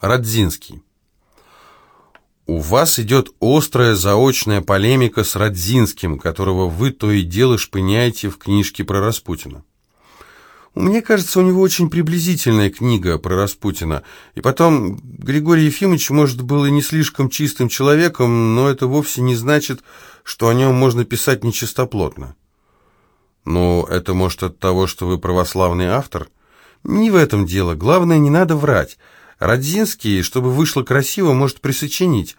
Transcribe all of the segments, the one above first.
Радзинский. У вас идет острая заочная полемика с Радзинским, которого вы то и дело шпыняете в книжке про Распутина. Мне кажется, у него очень приблизительная книга про Распутина. И потом, Григорий Ефимович, может, был и не слишком чистым человеком, но это вовсе не значит, что о нем можно писать нечистоплотно. Ну, это может от того, что вы православный автор? Не в этом дело. Главное, не надо врать. Родзинский, чтобы вышло красиво, может присочинить.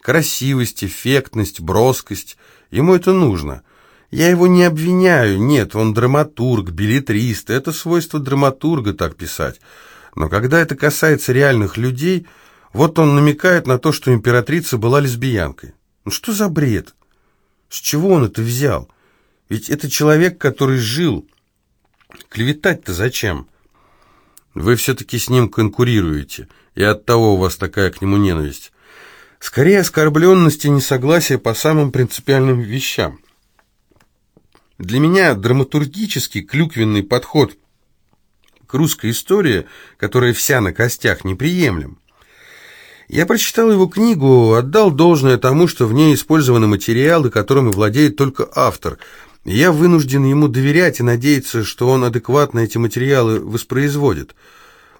Красивость, эффектность, броскость. Ему это нужно. Я его не обвиняю, нет, он драматург, билетрист, это свойство драматурга так писать. Но когда это касается реальных людей, вот он намекает на то, что императрица была лесбиянкой. Ну что за бред? С чего он это взял? Ведь это человек, который жил. Клеветать-то зачем? Вы все-таки с ним конкурируете, и оттого у вас такая к нему ненависть. Скорее оскорбленность и несогласие по самым принципиальным вещам. Для меня драматургический клюквенный подход к русской истории, которая вся на костях, неприемлем. Я прочитал его книгу, отдал должное тому, что в ней использованы материалы, которыми владеет только автор. Я вынужден ему доверять и надеяться, что он адекватно эти материалы воспроизводит.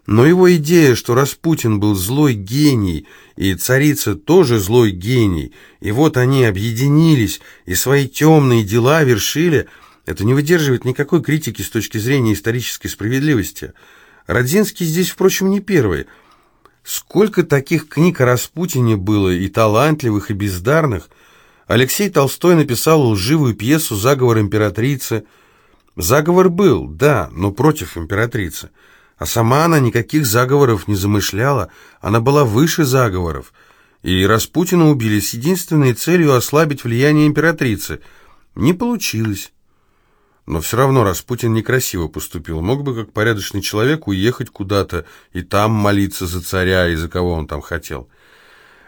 Но его идея, что Распутин был злой гений, и царица тоже злой гений, и вот они объединились и свои темные дела вершили, это не выдерживает никакой критики с точки зрения исторической справедливости. Родзинский здесь, впрочем, не первый. Сколько таких книг о Распутине было, и талантливых, и бездарных. Алексей Толстой написал лживую пьесу «Заговор императрицы». Заговор был, да, но против императрицы. А сама она никаких заговоров не замышляла, она была выше заговоров. И Распутина убили с единственной целью ослабить влияние императрицы. Не получилось. Но все равно Распутин некрасиво поступил. Мог бы, как порядочный человек, уехать куда-то и там молиться за царя и за кого он там хотел.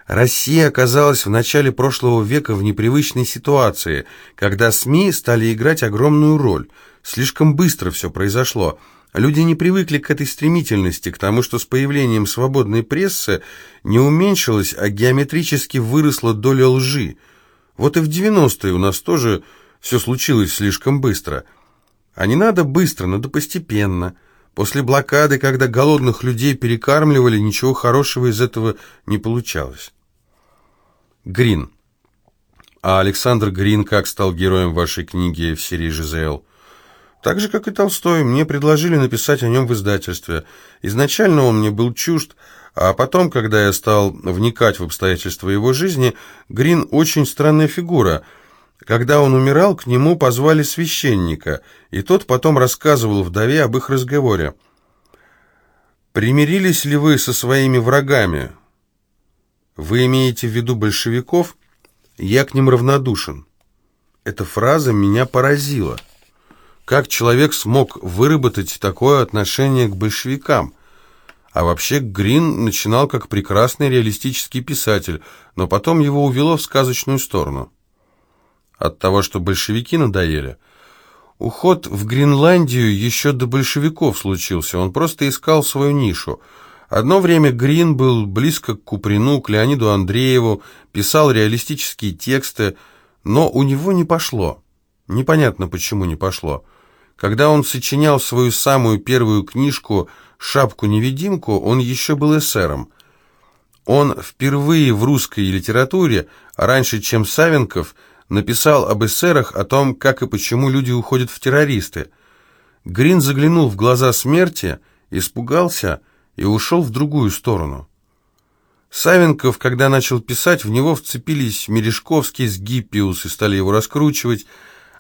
Россия оказалась в начале прошлого века в непривычной ситуации, когда СМИ стали играть огромную роль. Слишком быстро все произошло – Люди не привыкли к этой стремительности, к тому, что с появлением свободной прессы не уменьшилась, а геометрически выросла доля лжи. Вот и в 90-е у нас тоже все случилось слишком быстро. А не надо быстро, надо постепенно. После блокады, когда голодных людей перекармливали, ничего хорошего из этого не получалось. Грин. А Александр Грин как стал героем вашей книги в серии «Жизел»? Так же, как и Толстой, мне предложили написать о нем в издательстве. Изначально он мне был чужд, а потом, когда я стал вникать в обстоятельства его жизни, Грин очень странная фигура. Когда он умирал, к нему позвали священника, и тот потом рассказывал вдове об их разговоре. «Примирились ли вы со своими врагами?» «Вы имеете в виду большевиков?» «Я к ним равнодушен». Эта фраза меня поразила. Как человек смог выработать такое отношение к большевикам? А вообще Грин начинал как прекрасный реалистический писатель, но потом его увело в сказочную сторону. От того, что большевики надоели. Уход в Гренландию еще до большевиков случился, он просто искал свою нишу. Одно время Грин был близко к Куприну, к Леониду Андрееву, писал реалистические тексты, но у него не пошло. Непонятно, почему не пошло. Когда он сочинял свою самую первую книжку «Шапку-невидимку», он еще был эсером. Он впервые в русской литературе, раньше, чем Савенков, написал об эсерах, о том, как и почему люди уходят в террористы. Грин заглянул в глаза смерти, испугался и ушел в другую сторону. Савенков, когда начал писать, в него вцепились Мережковский с Гиппиус и стали его раскручивать,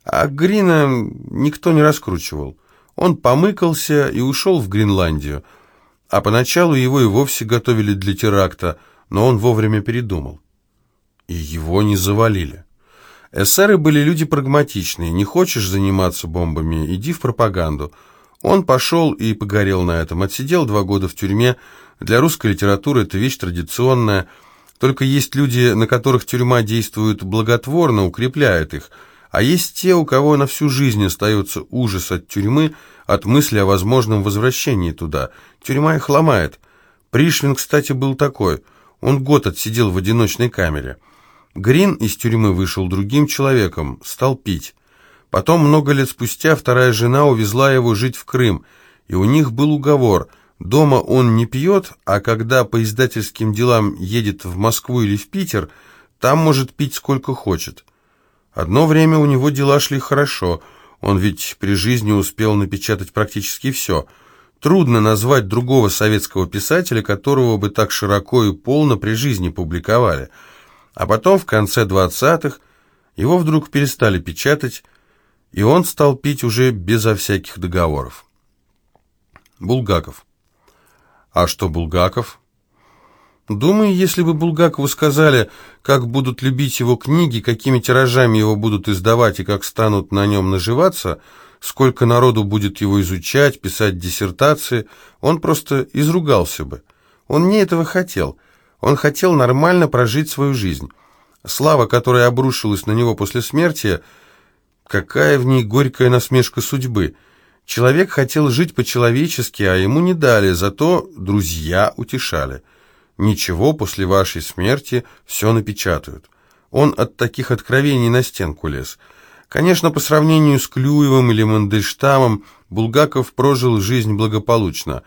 а Грина никто не раскручивал. Он помыкался и ушел в Гренландию, а поначалу его и вовсе готовили для теракта, но он вовремя передумал. И его не завалили. Эсеры были люди прагматичные. Не хочешь заниматься бомбами, иди в пропаганду. Он пошел и погорел на этом. Отсидел два года в тюрьме. Для русской литературы это вещь традиционная. Только есть люди, на которых тюрьма действует благотворно, укрепляет их – а есть те, у кого на всю жизнь остается ужас от тюрьмы, от мысли о возможном возвращении туда. Тюрьма их ломает. Пришвин, кстати, был такой. Он год отсидел в одиночной камере. Грин из тюрьмы вышел другим человеком, стал пить. Потом, много лет спустя, вторая жена увезла его жить в Крым, и у них был уговор – Дома он не пьет, а когда по издательским делам едет в Москву или в Питер, там может пить сколько хочет. Одно время у него дела шли хорошо, он ведь при жизни успел напечатать практически все. Трудно назвать другого советского писателя, которого бы так широко и полно при жизни публиковали. А потом, в конце 20-х, его вдруг перестали печатать, и он стал пить уже безо всяких договоров. Булгаков а что Булгаков? Думаю, если бы Булгакову сказали, как будут любить его книги, какими тиражами его будут издавать и как станут на нем наживаться, сколько народу будет его изучать, писать диссертации, он просто изругался бы. Он не этого хотел. Он хотел нормально прожить свою жизнь. Слава, которая обрушилась на него после смерти, какая в ней горькая насмешка судьбы – Человек хотел жить по-человечески, а ему не дали, зато друзья утешали. Ничего, после вашей смерти все напечатают. Он от таких откровений на стенку лез. Конечно, по сравнению с Клюевым или Мандельштамом, Булгаков прожил жизнь благополучно,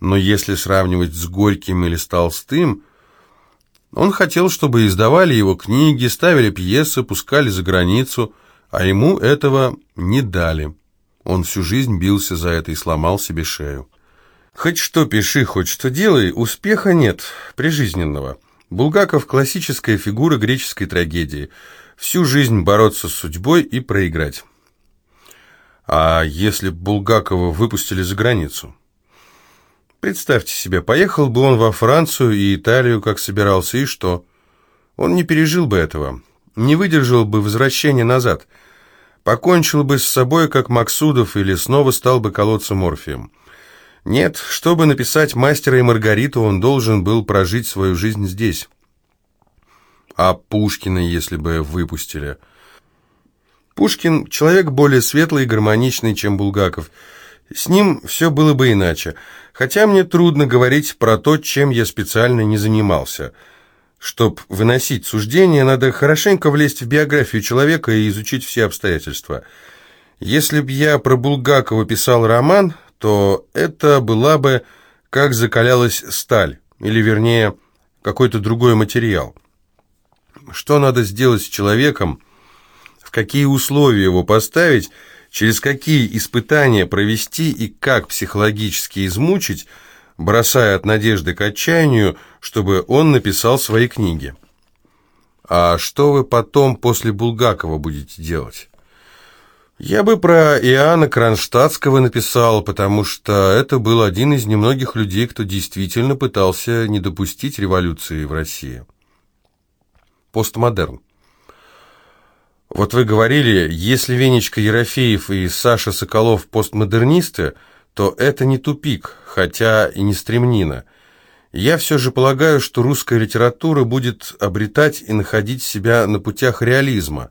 но если сравнивать с Горьким или с Толстым, он хотел, чтобы издавали его книги, ставили пьесы, пускали за границу, а ему этого не дали. Он всю жизнь бился за это и сломал себе шею. Хоть что пиши, хоть что делай, успеха нет, прижизненного. Булгаков – классическая фигура греческой трагедии. Всю жизнь бороться с судьбой и проиграть. А если Булгакова выпустили за границу? Представьте себе, поехал бы он во Францию и Италию, как собирался, и что? Он не пережил бы этого, не выдержал бы возвращения назад – покончил бы с собой, как Максудов, или снова стал бы колоться морфием. Нет, чтобы написать «Мастера и Маргариту», он должен был прожить свою жизнь здесь. А Пушкина, если бы выпустили? Пушкин – человек более светлый и гармоничный, чем Булгаков. С ним все было бы иначе. Хотя мне трудно говорить про то, чем я специально не занимался – Чтоб выносить суждение, надо хорошенько влезть в биографию человека и изучить все обстоятельства. Если б я про Булгакова писал роман, то это была бы «Как закалялась сталь», или, вернее, какой-то другой материал. Что надо сделать с человеком, в какие условия его поставить, через какие испытания провести и как психологически измучить – бросая от надежды к отчаянию, чтобы он написал свои книги. А что вы потом после Булгакова будете делать? Я бы про Иоанна Кронштадтского написал, потому что это был один из немногих людей, кто действительно пытался не допустить революции в России. Постмодерн. Вот вы говорили, если Венечка Ерофеев и Саша Соколов постмодернисты – то это не тупик, хотя и не стремнина. Я все же полагаю, что русская литература будет обретать и находить себя на путях реализма.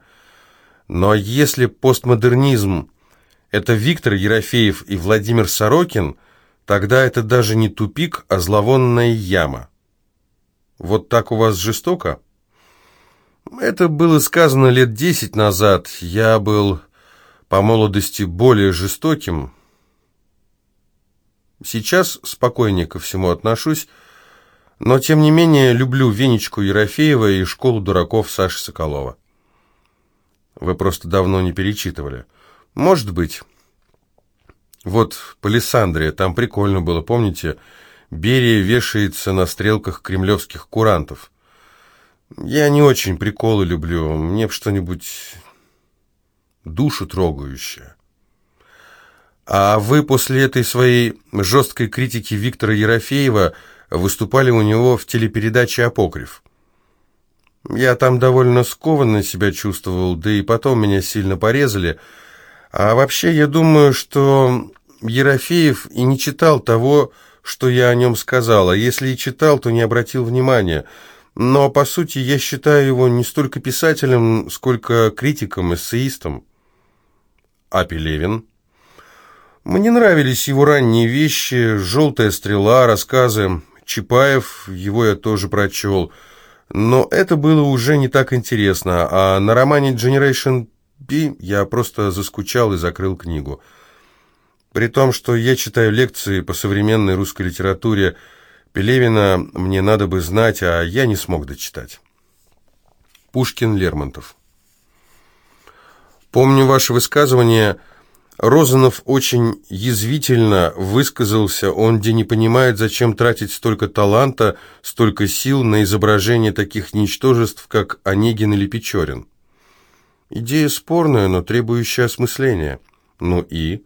Но если постмодернизм – это Виктор Ерофеев и Владимир Сорокин, тогда это даже не тупик, а зловонная яма. Вот так у вас жестоко? Это было сказано лет десять назад. Я был по молодости более жестоким, Сейчас спокойнее ко всему отношусь, но тем не менее люблю Венечку Ерофеева и школу дураков Саши Соколова. Вы просто давно не перечитывали. Может быть. Вот Палисандрия, там прикольно было, помните? Берия вешается на стрелках кремлевских курантов. Я не очень приколы люблю, мне б что-нибудь душу трогающее. А вы после этой своей жесткой критики Виктора Ерофеева выступали у него в телепередаче «Апокриф». Я там довольно скованно себя чувствовал, да и потом меня сильно порезали. А вообще, я думаю, что Ерофеев и не читал того, что я о нем сказал, а если и читал, то не обратил внимания. Но, по сути, я считаю его не столько писателем, сколько критиком, эссеистом. А Пелевин? Мне нравились его ранние вещи, «Желтая стрела», рассказы. Чапаев, его я тоже прочел. Но это было уже не так интересно, а на романе Generation P я просто заскучал и закрыл книгу. При том, что я читаю лекции по современной русской литературе, Пелевина мне надо бы знать, а я не смог дочитать. Пушкин, Лермонтов. Помню ваше высказывание Розанов очень язвительно высказался, он где не понимает, зачем тратить столько таланта, столько сил на изображение таких ничтожеств, как Онегин или Печорин. Идея спорная, но требующая осмысления. Ну и?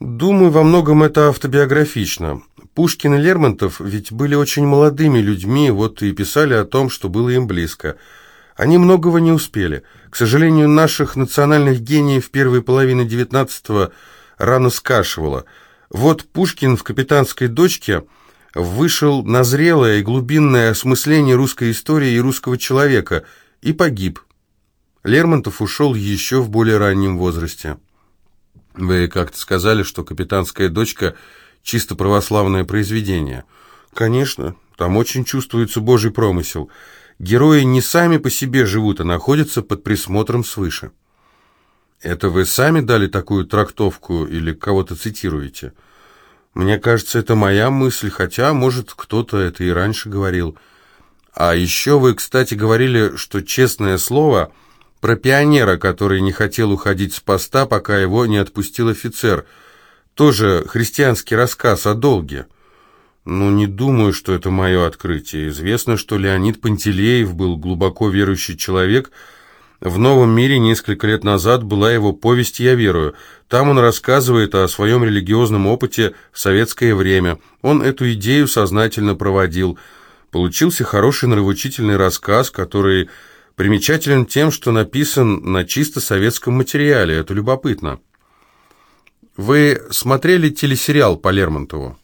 Думаю, во многом это автобиографично. Пушкин и Лермонтов ведь были очень молодыми людьми, вот и писали о том, что было им близко – они многого не успели. К сожалению, наших национальных гениев первой половины XIX рано скашивало. Вот Пушкин в «Капитанской дочке» вышел на зрелое и глубинное осмысление русской истории и русского человека и погиб. Лермонтов ушел еще в более раннем возрасте. Вы как-то сказали, что «Капитанская дочка» — чисто православное произведение. Конечно, там очень чувствуется Божий промысел — Герои не сами по себе живут, а находятся под присмотром свыше. Это вы сами дали такую трактовку или кого-то цитируете? Мне кажется, это моя мысль, хотя, может, кто-то это и раньше говорил. А еще вы, кстати, говорили, что честное слово про пионера, который не хотел уходить с поста, пока его не отпустил офицер. Тоже христианский рассказ о долге. Ну, не думаю, что это мое открытие. Известно, что Леонид Пантелеев был глубоко верующий человек. В «Новом мире» несколько лет назад была его повесть «Я верую». Там он рассказывает о своем религиозном опыте в советское время. Он эту идею сознательно проводил. Получился хороший нравоучительный рассказ, который примечателен тем, что написан на чисто советском материале. Это любопытно. Вы смотрели телесериал по Лермонтову?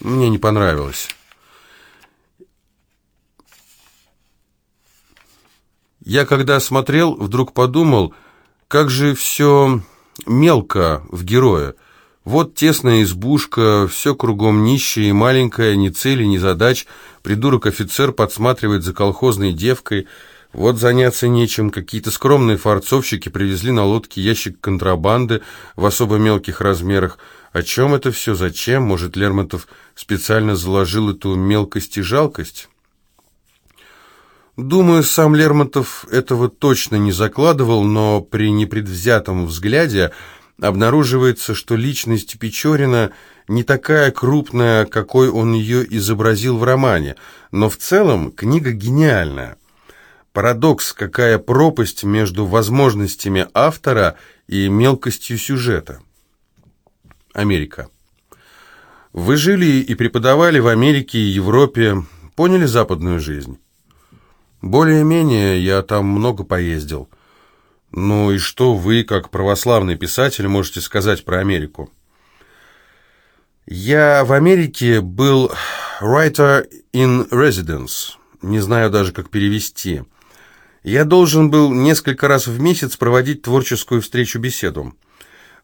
Мне не понравилось. Я когда смотрел, вдруг подумал, как же все мелко в герое. Вот тесная избушка, все кругом нищее и маленькое, ни цели, ни задач. Придурок-офицер подсматривает за колхозной девкой. Вот заняться нечем. Какие-то скромные фарцовщики привезли на лодке ящик контрабанды в особо мелких размерах. О чем это все? Зачем? Может, Лермонтов специально заложил эту мелкость и жалкость? Думаю, сам Лермонтов этого точно не закладывал, но при непредвзятом взгляде обнаруживается, что личность Печорина не такая крупная, какой он ее изобразил в романе, но в целом книга гениальная. Парадокс, какая пропасть между возможностями автора и мелкостью сюжета. Америка. Вы жили и преподавали в Америке и Европе, поняли западную жизнь? Более-менее я там много поездил. Ну и что вы, как православный писатель, можете сказать про Америку? Я в Америке был writer in residence, не знаю даже, как перевести. Я должен был несколько раз в месяц проводить творческую встречу-беседу.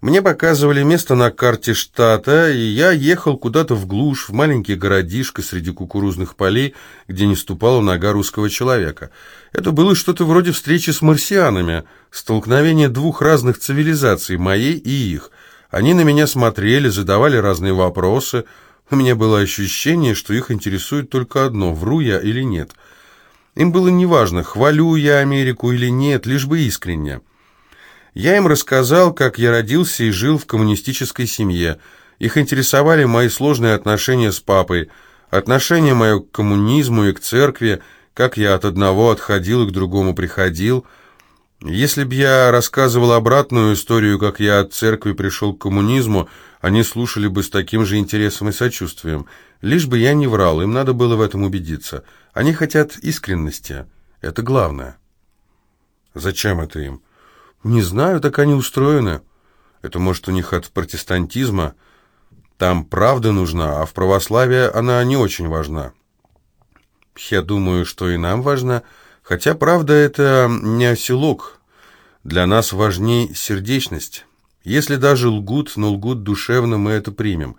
Мне показывали место на карте штата, и я ехал куда-то в глушь, в маленький городишко среди кукурузных полей, где не ступала нога русского человека. Это было что-то вроде встречи с марсианами, столкновение двух разных цивилизаций, моей и их. Они на меня смотрели, задавали разные вопросы. У меня было ощущение, что их интересует только одно, вру я или нет. Им было неважно, хвалю я Америку или нет, лишь бы искренне. Я им рассказал, как я родился и жил в коммунистической семье. Их интересовали мои сложные отношения с папой, отношение мое к коммунизму и к церкви, как я от одного отходил и к другому приходил. Если б я рассказывал обратную историю, как я от церкви пришел к коммунизму, они слушали бы с таким же интересом и сочувствием. Лишь бы я не врал, им надо было в этом убедиться. Они хотят искренности. Это главное. Зачем это им? Не знаю, так они устроены. Это, может, у них от протестантизма. Там правда нужна, а в православии она не очень важна. Я думаю, что и нам важна, хотя правда это не оселок. Для нас важней сердечность. Если даже лгут, но лгут душевно, мы это примем.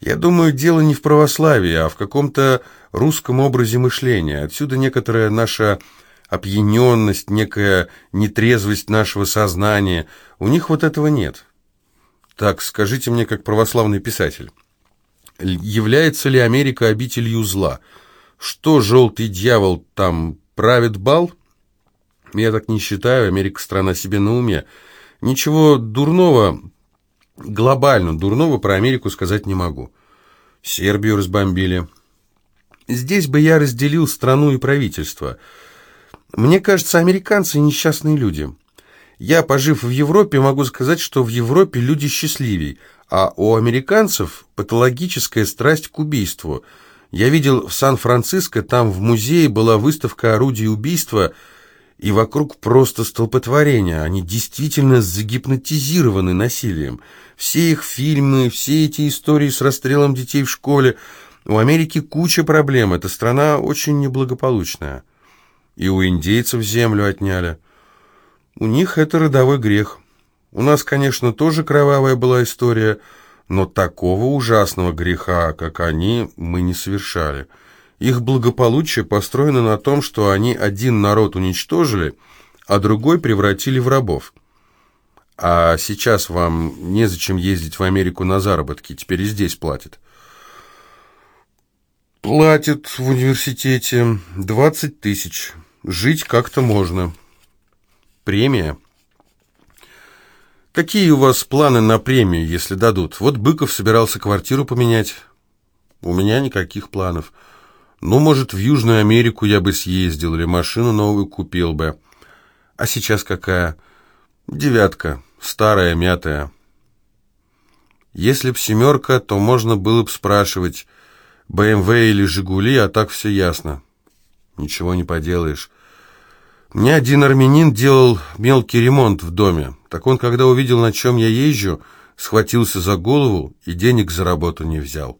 Я думаю, дело не в православии, а в каком-то русском образе мышления. Отсюда некоторая наша опьяненность, некая нетрезвость нашего сознания. У них вот этого нет. Так, скажите мне, как православный писатель, является ли Америка обителью зла? Что желтый дьявол там правит бал? Я так не считаю, Америка страна себе на уме. Ничего дурного, глобально дурного про Америку сказать не могу. Сербию разбомбили. Здесь бы я разделил страну и правительство. Мне кажется, американцы несчастные люди. Я, пожив в Европе, могу сказать, что в Европе люди счастливей, а у американцев патологическая страсть к убийству. Я видел в Сан-Франциско, там в музее была выставка орудий убийства – и вокруг просто столпотворение. Они действительно загипнотизированы насилием. Все их фильмы, все эти истории с расстрелом детей в школе. У Америки куча проблем. Эта страна очень неблагополучная. И у индейцев землю отняли. У них это родовой грех. У нас, конечно, тоже кровавая была история, но такого ужасного греха, как они, мы не совершали. Их благополучие построено на том, что они один народ уничтожили, а другой превратили в рабов. А сейчас вам незачем ездить в Америку на заработки, теперь и здесь платят. Платят в университете 20 тысяч. Жить как-то можно. Премия. Какие у вас планы на премию, если дадут? Вот Быков собирался квартиру поменять. У меня никаких планов. Ну, может, в Южную Америку я бы съездил или машину новую купил бы. А сейчас какая? Девятка, старая, мятая. Если б семерка, то можно было бы спрашивать, БМВ или Жигули, а так все ясно. Ничего не поделаешь. Мне один армянин делал мелкий ремонт в доме. Так он, когда увидел, на чем я езжу, схватился за голову и денег за работу не взял.